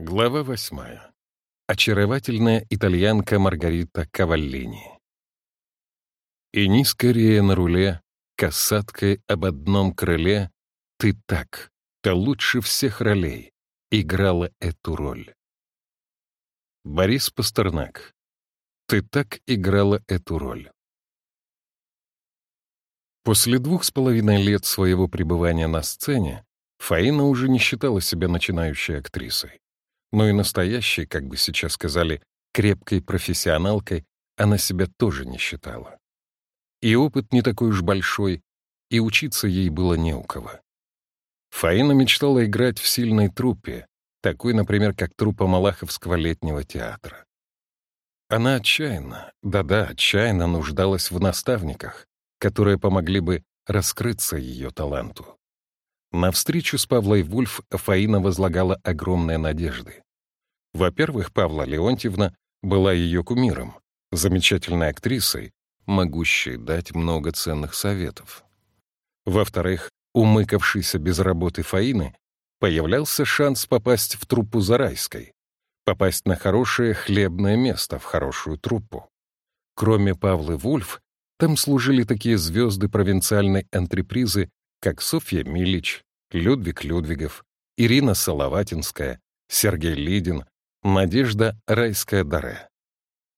Глава восьмая. Очаровательная итальянка Маргарита Каваллини. И ни скорее на руле, касаткой об одном крыле, ты так, то лучше всех ролей, играла эту роль. Борис Пастернак. Ты так играла эту роль. После двух с половиной лет своего пребывания на сцене Фаина уже не считала себя начинающей актрисой но и настоящей, как бы сейчас сказали, крепкой профессионалкой она себя тоже не считала. И опыт не такой уж большой, и учиться ей было не у кого. Фаина мечтала играть в сильной труппе, такой, например, как труппа Малаховского летнего театра. Она отчаянно, да-да, отчаянно нуждалась в наставниках, которые помогли бы раскрыться ее таланту. На встречу с Павлой Вульф Фаина возлагала огромные надежды. Во-первых, Павла Леонтьевна была ее кумиром, замечательной актрисой, могущей дать много ценных советов. Во-вторых, умыкавшейся без работы Фаины появлялся шанс попасть в труппу Зарайской, попасть на хорошее хлебное место, в хорошую труппу. Кроме Павлы Вульф, там служили такие звезды провинциальной антрепризы, как Софья Милич, Людвиг Людвигов, Ирина Соловатинская, Сергей Лидин, Надежда Райская-Даре.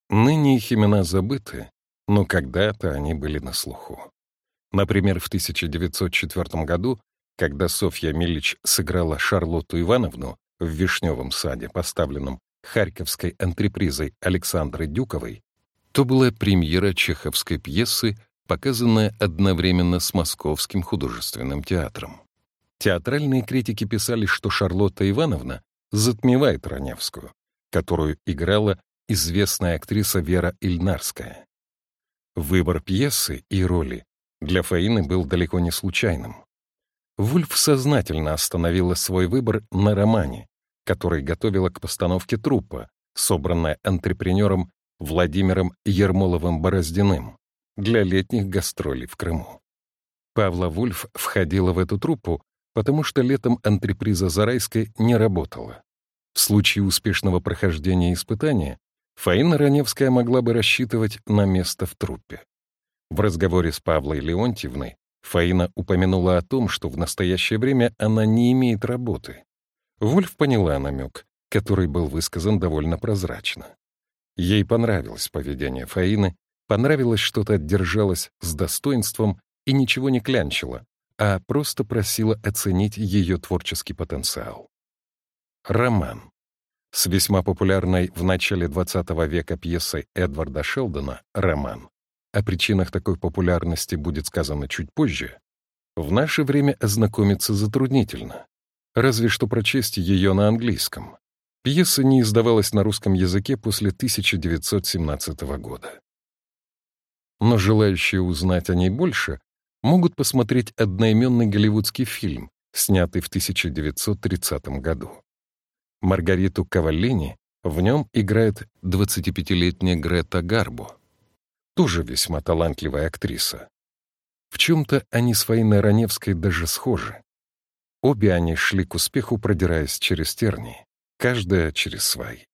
Ныне их имена забыты, но когда-то они были на слуху. Например, в 1904 году, когда Софья Милич сыграла Шарлотту Ивановну в «Вишневом саде», поставленном харьковской антрепризой Александры Дюковой, то была премьера чеховской пьесы показанная одновременно с Московским художественным театром. Театральные критики писали, что Шарлотта Ивановна затмевает Раневскую, которую играла известная актриса Вера Ильнарская. Выбор пьесы и роли для Фаины был далеко не случайным. Вульф сознательно остановила свой выбор на романе, который готовила к постановке труппа, собранная антрепренером Владимиром Ермоловым-Бороздиным для летних гастролей в Крыму. Павла Вульф входила в эту труппу, потому что летом антреприза Зарайской не работала. В случае успешного прохождения испытания Фаина Раневская могла бы рассчитывать на место в труппе. В разговоре с Павлой Леонтьевной Фаина упомянула о том, что в настоящее время она не имеет работы. Вульф поняла намек, который был высказан довольно прозрачно. Ей понравилось поведение Фаины, Понравилось что-то держалась с достоинством и ничего не клянчила, а просто просила оценить ее творческий потенциал. Роман. С весьма популярной в начале XX века пьесой Эдварда Шелдона «Роман». О причинах такой популярности будет сказано чуть позже. В наше время ознакомиться затруднительно. Разве что прочесть ее на английском. Пьеса не издавалась на русском языке после 1917 года но желающие узнать о ней больше могут посмотреть одноименный голливудский фильм, снятый в 1930 году. Маргариту Каваллини в нем играет 25-летняя Грета Гарбо, тоже весьма талантливая актриса. В чем-то они с Фаиной Раневской даже схожи. Обе они шли к успеху, продираясь через тернии, каждая через свои.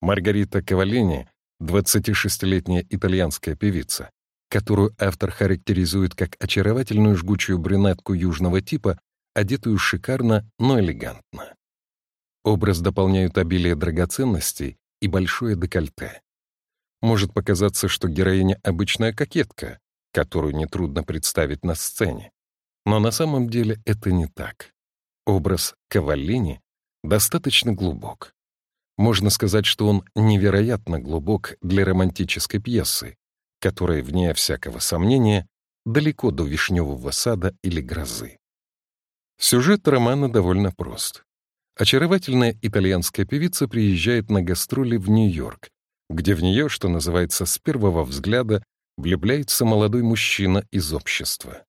Маргарита Кавалини 26-летняя итальянская певица, которую автор характеризует как очаровательную жгучую брюнетку южного типа, одетую шикарно, но элегантно. Образ дополняют обилие драгоценностей и большое декольте. Может показаться, что героиня — обычная кокетка, которую нетрудно представить на сцене. Но на самом деле это не так. Образ Каваллини достаточно глубок. Можно сказать, что он невероятно глубок для романтической пьесы, которая, вне всякого сомнения, далеко до «Вишневого сада» или «Грозы». Сюжет романа довольно прост. Очаровательная итальянская певица приезжает на гастроли в Нью-Йорк, где в нее, что называется, с первого взгляда влюбляется молодой мужчина из общества.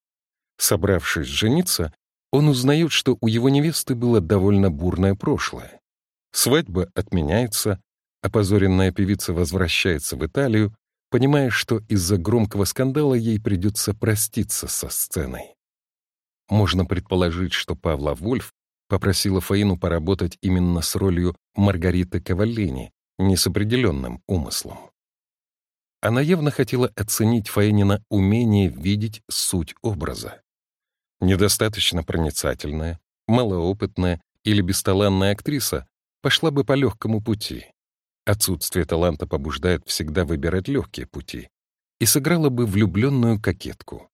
Собравшись жениться, он узнает, что у его невесты было довольно бурное прошлое. Свадьба отменяется, опозоренная певица возвращается в Италию, понимая, что из-за громкого скандала ей придется проститься со сценой. Можно предположить, что Павла Вольф попросила Фаину поработать именно с ролью Маргариты Каваллини, не с определенным умыслом. Она явно хотела оценить Фаинина умение видеть суть образа. Недостаточно проницательная, малоопытная или бесталанная актриса пошла бы по легкому пути. Отсутствие таланта побуждает всегда выбирать легкие пути и сыграла бы влюбленную кокетку.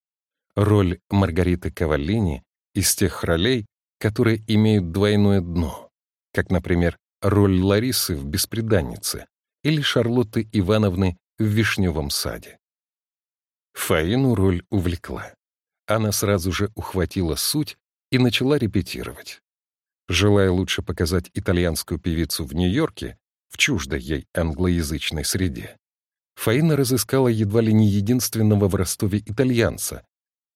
Роль Маргариты Каваллини из тех ролей, которые имеют двойное дно, как, например, роль Ларисы в «Беспреданнице» или Шарлотты Ивановны в «Вишневом саде». Фаину роль увлекла. Она сразу же ухватила суть и начала репетировать. Желая лучше показать итальянскую певицу в Нью-Йорке, в чуждой ей англоязычной среде, Фаина разыскала едва ли не единственного в Ростове итальянца,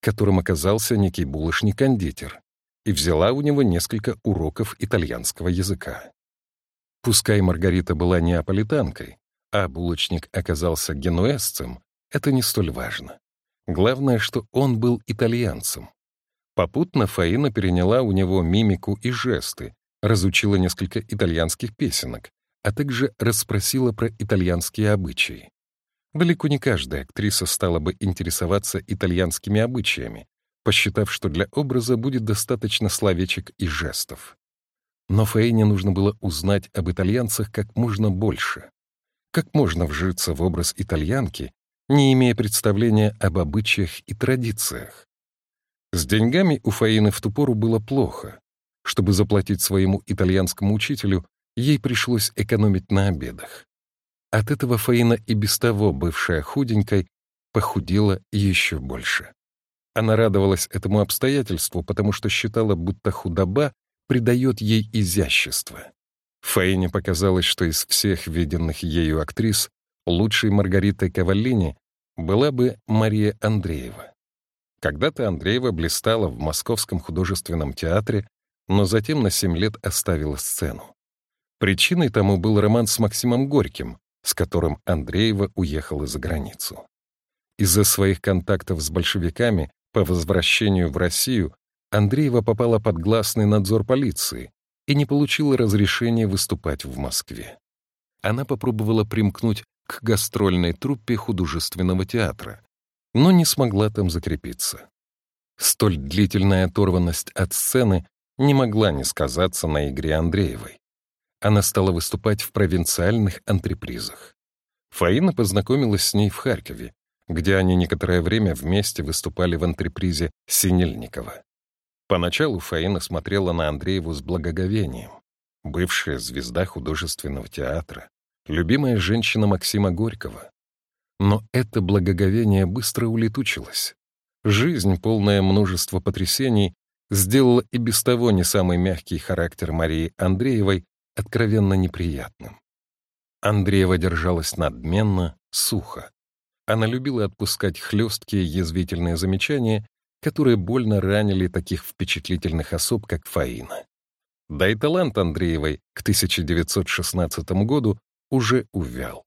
которым оказался некий булочник-кондитер, и взяла у него несколько уроков итальянского языка. Пускай Маргарита была неаполитанкой, а булочник оказался генуэзцем, это не столь важно. Главное, что он был итальянцем. Попутно Фаина переняла у него мимику и жесты, разучила несколько итальянских песенок, а также расспросила про итальянские обычаи. Далеко не каждая актриса стала бы интересоваться итальянскими обычаями, посчитав, что для образа будет достаточно словечек и жестов. Но Фаине нужно было узнать об итальянцах как можно больше. Как можно вжиться в образ итальянки, не имея представления об обычаях и традициях? С деньгами у Фаины в ту пору было плохо. Чтобы заплатить своему итальянскому учителю, ей пришлось экономить на обедах. От этого Фаина и без того, бывшая худенькой, похудела еще больше. Она радовалась этому обстоятельству, потому что считала, будто худоба придает ей изящество. Фаине показалось, что из всех виденных ею актрис лучшей Маргаритой Каваллини была бы Мария Андреева. Когда-то Андреева блистала в Московском художественном театре, но затем на семь лет оставила сцену. Причиной тому был роман с Максимом Горьким, с которым Андреева уехала за границу. Из-за своих контактов с большевиками по возвращению в Россию Андреева попала под гласный надзор полиции и не получила разрешения выступать в Москве. Она попробовала примкнуть к гастрольной труппе художественного театра, но не смогла там закрепиться. Столь длительная оторванность от сцены не могла не сказаться на игре Андреевой она стала выступать в провинциальных антрепризах. Фаина познакомилась с ней в Харькове, где они некоторое время вместе выступали в антрепризе Синельникова. Поначалу Фаина смотрела на Андрееву с благоговением. Бывшая звезда художественного театра, любимая женщина Максима Горького. Но это благоговение быстро улетучилось. Жизнь, полная множества потрясений, сделала и без того не самый мягкий характер Марии Андреевой откровенно неприятным. Андреева держалась надменно, сухо. Она любила отпускать хлесткие язвительные замечания, которые больно ранили таких впечатлительных особ, как Фаина. Да и талант Андреевой к 1916 году уже увял.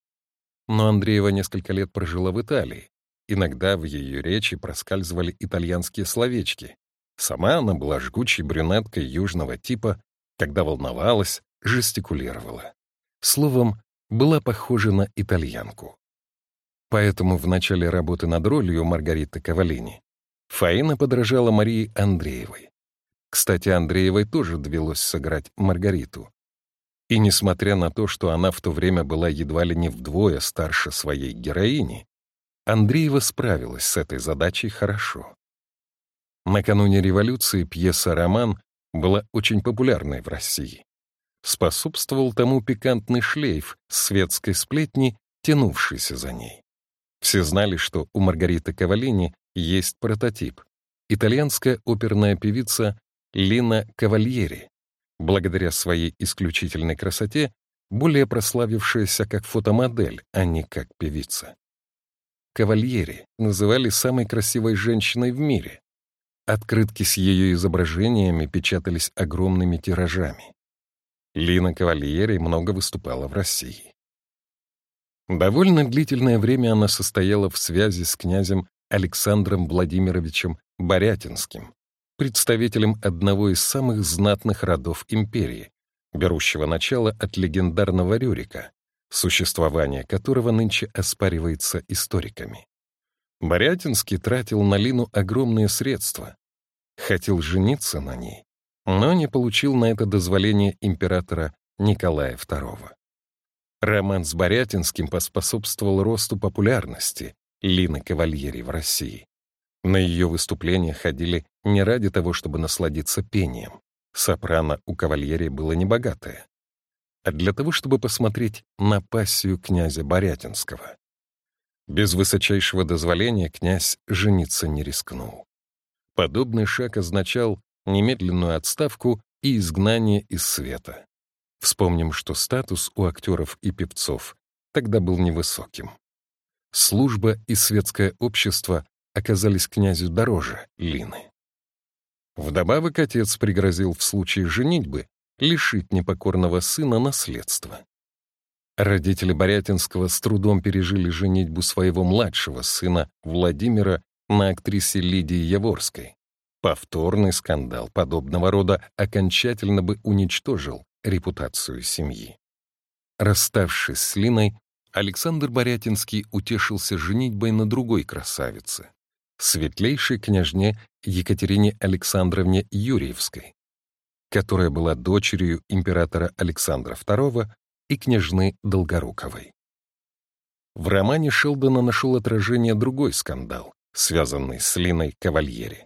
Но Андреева несколько лет прожила в Италии. Иногда в ее речи проскальзывали итальянские словечки. Сама она была жгучей брюнеткой южного типа, когда волновалась, жестикулировала. Словом, была похожа на итальянку. Поэтому в начале работы над ролью Маргариты Кавалини Фаина подражала Марии Андреевой. Кстати, Андреевой тоже довелось сыграть Маргариту. И несмотря на то, что она в то время была едва ли не вдвое старше своей героини, Андреева справилась с этой задачей хорошо. Накануне революции пьеса «Роман» была очень популярной в России. Способствовал тому пикантный шлейф светской сплетни, тянувшийся за ней. Все знали, что у Маргариты Кавалини есть прототип — итальянская оперная певица Лина Кавальери, благодаря своей исключительной красоте, более прославившаяся как фотомодель, а не как певица. Кавальери называли самой красивой женщиной в мире. Открытки с ее изображениями печатались огромными тиражами. Лина Кавальери много выступала в России. Довольно длительное время она состояла в связи с князем Александром Владимировичем Борятинским, представителем одного из самых знатных родов империи, берущего начало от легендарного Рюрика, существование которого нынче оспаривается историками. Борятинский тратил на Лину огромные средства, хотел жениться на ней, но не получил на это дозволение императора Николая II. Роман с Борятинским поспособствовал росту популярности Лины Кавальери в России. На ее выступления ходили не ради того, чтобы насладиться пением. Сопрано у Кавальери было небогатое. А для того, чтобы посмотреть на пассию князя Борятинского. Без высочайшего дозволения князь жениться не рискнул. Подобный шаг означал немедленную отставку и изгнание из света. Вспомним, что статус у актеров и певцов тогда был невысоким. Служба и светское общество оказались князю дороже Лины. Вдобавок отец пригрозил в случае женитьбы лишить непокорного сына наследства. Родители Борятинского с трудом пережили женитьбу своего младшего сына Владимира на актрисе Лидии Яворской. Повторный скандал подобного рода окончательно бы уничтожил репутацию семьи. Расставшись с Линой, Александр Борятинский утешился женитьбой на другой красавице, светлейшей княжне Екатерине Александровне Юрьевской, которая была дочерью императора Александра II и княжны Долгоруковой. В романе Шелдона нашел отражение другой скандал, связанный с Линой Кавальери.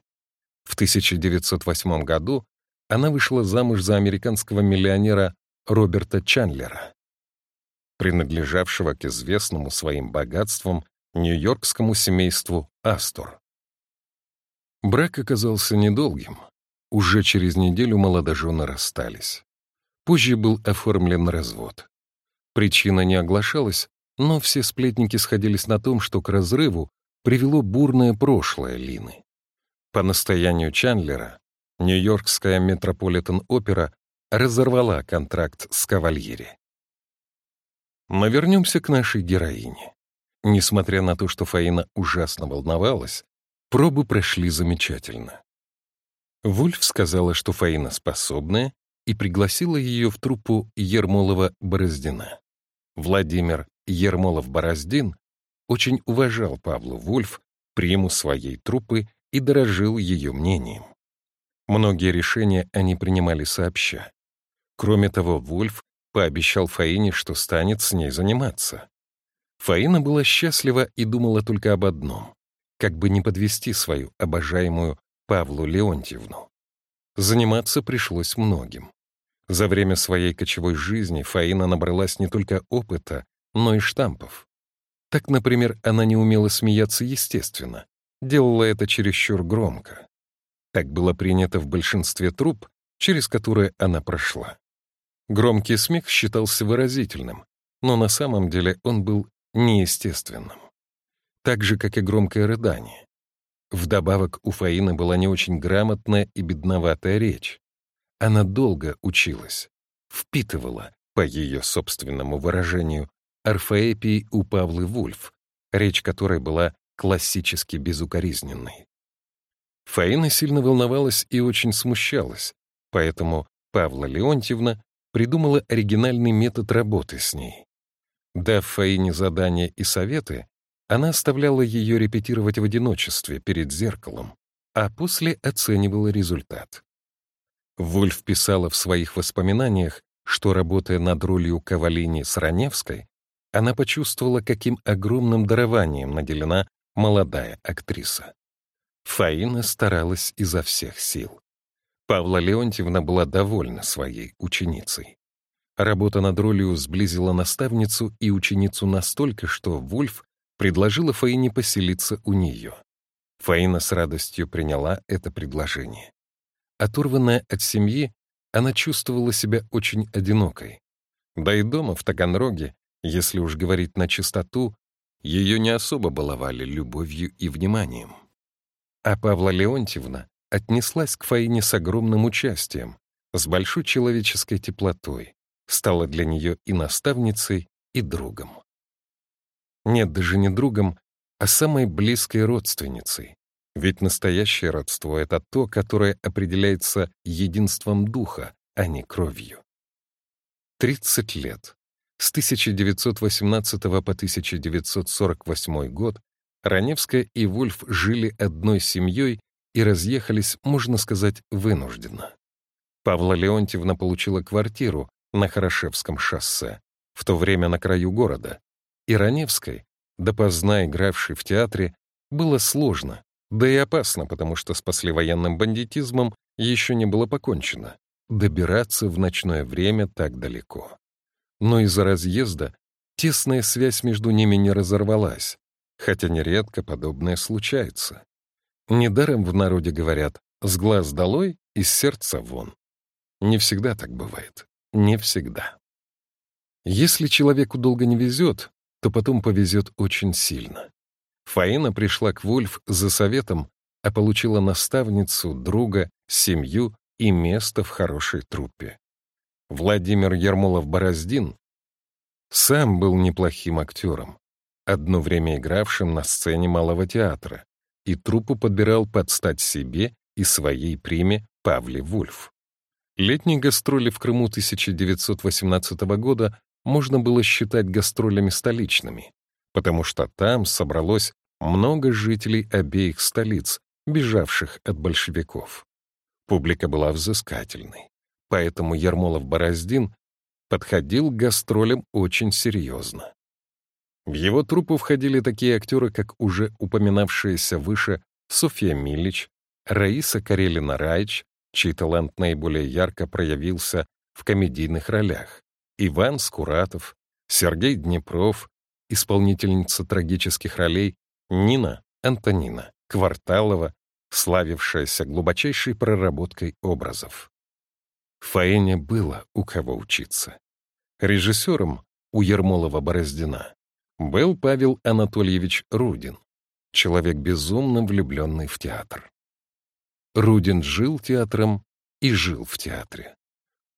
В 1908 году она вышла замуж за американского миллионера Роберта Чандлера, принадлежавшего к известному своим богатством нью-йоркскому семейству Астор. Брак оказался недолгим. Уже через неделю молодожены расстались. Позже был оформлен развод. Причина не оглашалась, но все сплетники сходились на том, что к разрыву привело бурное прошлое Лины. По настоянию Чандлера Нью-Йоркская Метрополитен-опера разорвала контракт с Кавальери. Но вернемся к нашей героине. Несмотря на то, что Фаина ужасно волновалась, пробы прошли замечательно. Вульф сказала, что Фаина способная, и пригласила ее в труппу Ермолова-Бороздина. Владимир Ермолов-Бороздин очень уважал Павлу Вульф, приму своей труппы и дорожил ее мнением. Многие решения они принимали сообща. Кроме того, Вульф пообещал Фаине, что станет с ней заниматься. Фаина была счастлива и думала только об одном — как бы не подвести свою обожаемую Павлу Леонтьевну. Заниматься пришлось многим. За время своей кочевой жизни Фаина набралась не только опыта, но и штампов. Так, например, она не умела смеяться естественно, делала это чересчур громко. Так было принято в большинстве труп, через которые она прошла. Громкий смех считался выразительным, но на самом деле он был неестественным. Так же, как и громкое рыдание. Вдобавок у Фаины была не очень грамотная и бедноватая речь. Она долго училась, впитывала, по ее собственному выражению, орфоэпии у Павлы Вульф, речь которой была классически безукоризненной. Фаина сильно волновалась и очень смущалась, поэтому Павла Леонтьевна придумала оригинальный метод работы с ней. Дав Фаине задания и советы, она оставляла ее репетировать в одиночестве перед зеркалом, а после оценивала результат. Вульф писала в своих воспоминаниях, что, работая над ролью Кавалини с Раневской, она почувствовала, каким огромным дарованием наделена молодая актриса. Фаина старалась изо всех сил. Павла Леонтьевна была довольна своей ученицей. Работа над ролью сблизила наставницу и ученицу настолько, что Вульф предложила Фаине поселиться у нее. Фаина с радостью приняла это предложение. Оторванная от семьи, она чувствовала себя очень одинокой. Да и дома, в Таганроге, если уж говорить на чистоту, ее не особо баловали любовью и вниманием. А Павла Леонтьевна отнеслась к Фаине с огромным участием, с большой человеческой теплотой, стала для нее и наставницей, и другом. Нет, даже не другом, а самой близкой родственницей, Ведь настоящее родство — это то, которое определяется единством духа, а не кровью. 30 лет. С 1918 по 1948 год Раневская и Вульф жили одной семьей и разъехались, можно сказать, вынужденно. Павла Леонтьевна получила квартиру на Хорошевском шоссе, в то время на краю города, и Раневской, допоздна игравшей в театре, было сложно, да и опасно, потому что с послевоенным бандитизмом еще не было покончено. Добираться в ночное время так далеко. Но из-за разъезда тесная связь между ними не разорвалась, хотя нередко подобное случается. Недаром в народе говорят «с глаз долой, из сердца вон». Не всегда так бывает. Не всегда. Если человеку долго не везет, то потом повезет очень сильно. Фаина пришла к Вольф за советом, а получила наставницу, друга, семью и место в хорошей труппе. Владимир Ермолов-Бороздин сам был неплохим актером, одно время игравшим на сцене малого театра, и труппу подбирал под стать себе и своей приме Павле Вульф. Летние гастроли в Крыму 1918 года можно было считать гастролями столичными, потому что там собралось много жителей обеих столиц, бежавших от большевиков. Публика была взыскательной, поэтому Ермолов-Бороздин подходил к гастролям очень серьезно. В его труппу входили такие актеры, как уже упоминавшаяся выше Софья Милич, Раиса Карелина-Райч, чей талант наиболее ярко проявился в комедийных ролях, Иван Скуратов, Сергей Днепров, исполнительница трагических ролей Нина Антонина, Кварталова, славившаяся глубочайшей проработкой образов. Фаэне было у кого учиться. Режиссером у Ермолова-Бороздина был Павел Анатольевич Рудин, человек безумно влюбленный в театр. Рудин жил театром и жил в театре.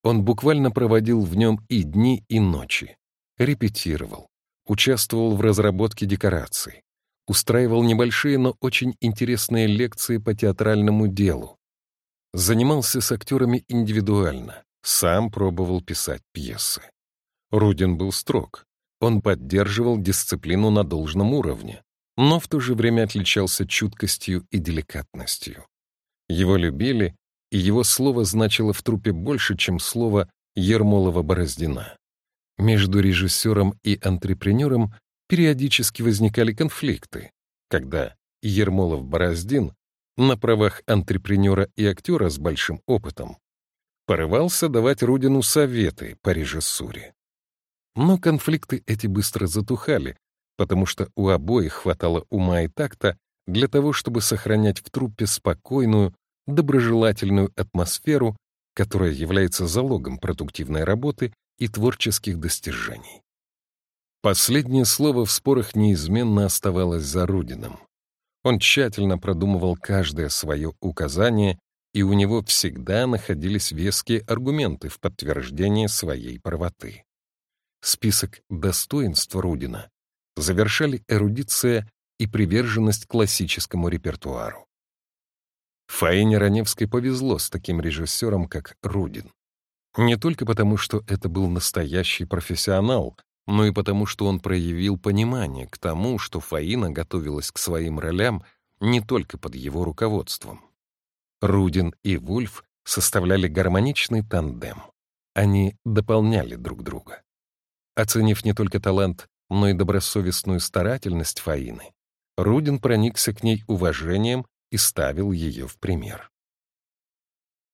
Он буквально проводил в нем и дни, и ночи, репетировал, участвовал в разработке декораций, устраивал небольшие, но очень интересные лекции по театральному делу, занимался с актерами индивидуально, сам пробовал писать пьесы. Рудин был строг, он поддерживал дисциплину на должном уровне, но в то же время отличался чуткостью и деликатностью. Его любили, и его слово значило в трупе больше, чем слово Ермолова-Бороздина. Между режиссером и антрепренером периодически возникали конфликты, когда Ермолов-Бороздин на правах антрепренера и актера с большим опытом порывался давать Рудину советы по режиссуре. Но конфликты эти быстро затухали, потому что у обоих хватало ума и такта для того, чтобы сохранять в труппе спокойную, доброжелательную атмосферу, которая является залогом продуктивной работы и творческих достижений. Последнее слово в спорах неизменно оставалось за Рудиным. Он тщательно продумывал каждое свое указание, и у него всегда находились веские аргументы в подтверждение своей правоты. Список достоинств Рудина завершали эрудиция и приверженность классическому репертуару. Фаине Раневской повезло с таким режиссером, как Рудин. Не только потому, что это был настоящий профессионал, но и потому, что он проявил понимание к тому, что Фаина готовилась к своим ролям не только под его руководством. Рудин и Вульф составляли гармоничный тандем. Они дополняли друг друга. Оценив не только талант, но и добросовестную старательность Фаины, Рудин проникся к ней уважением и ставил ее в пример.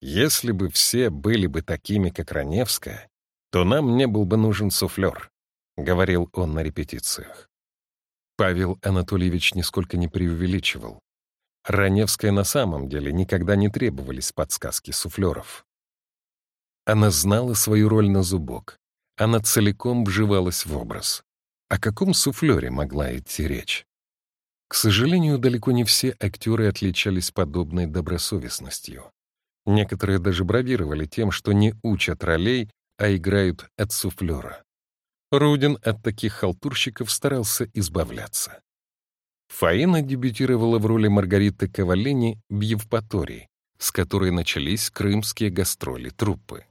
Если бы все были бы такими, как Раневская, то нам не был бы нужен суфлер, — говорил он на репетициях. Павел Анатольевич нисколько не преувеличивал. Раневская на самом деле никогда не требовались подсказки суфлеров. Она знала свою роль на зубок. Она целиком вживалась в образ. О каком суфлере могла идти речь? К сожалению, далеко не все актеры отличались подобной добросовестностью. Некоторые даже бравировали тем, что не учат ролей, а играют от суфлера. Рудин от таких халтурщиков старался избавляться. Фаина дебютировала в роли Маргариты Кавалини в Евпатории, с которой начались крымские гастроли труппы.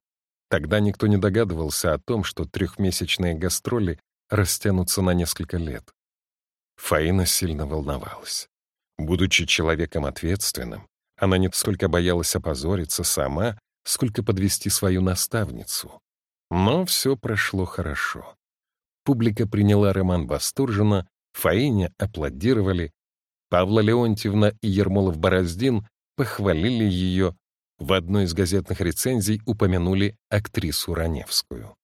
Тогда никто не догадывался о том, что трехмесячные гастроли растянутся на несколько лет. Фаина сильно волновалась. Будучи человеком ответственным, она не столько боялась опозориться сама, сколько подвести свою наставницу. Но все прошло хорошо. Публика приняла роман восторженно, Фаине аплодировали, Павла Леонтьевна и Ермолов-Бороздин похвалили ее, в одной из газетных рецензий упомянули актрису Раневскую.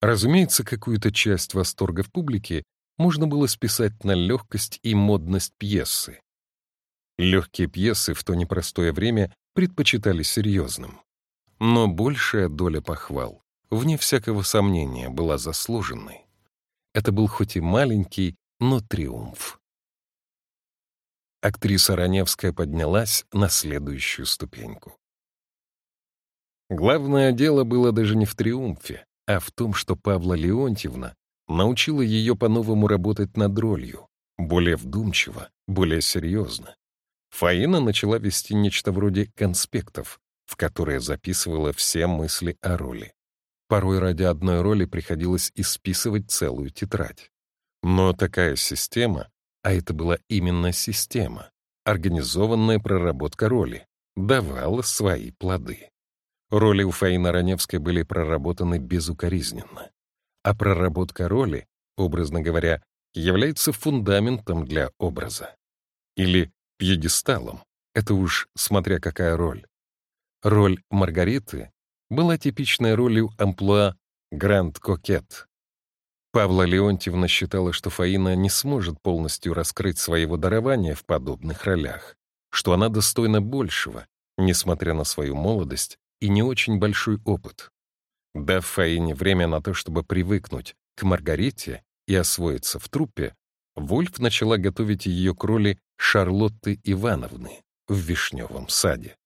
Разумеется, какую-то часть восторга в публике можно было списать на легкость и модность пьесы. Легкие пьесы в то непростое время предпочитали серьезным. Но большая доля похвал, вне всякого сомнения, была заслуженной. Это был хоть и маленький, но триумф. Актриса Раневская поднялась на следующую ступеньку. Главное дело было даже не в триумфе, а в том, что Павла Леонтьевна научила ее по-новому работать над ролью, более вдумчиво, более серьезно. Фаина начала вести нечто вроде конспектов, в которые записывала все мысли о роли. Порой ради одной роли приходилось исписывать целую тетрадь. Но такая система, а это была именно система, организованная проработка роли, давала свои плоды. Роли у Фаины Раневской были проработаны безукоризненно. А проработка роли, образно говоря, является фундаментом для образа. Или пьедесталом. Это уж смотря какая роль. Роль Маргариты была типичной ролью амплуа «Гранд Кокет». Павла Леонтьевна считала, что Фаина не сможет полностью раскрыть своего дарования в подобных ролях, что она достойна большего, несмотря на свою молодость и не очень большой опыт. Дав Фаине время на то, чтобы привыкнуть к Маргарите и освоиться в труппе, Вольф начала готовить ее к роли Шарлотты Ивановны в «Вишневом саде».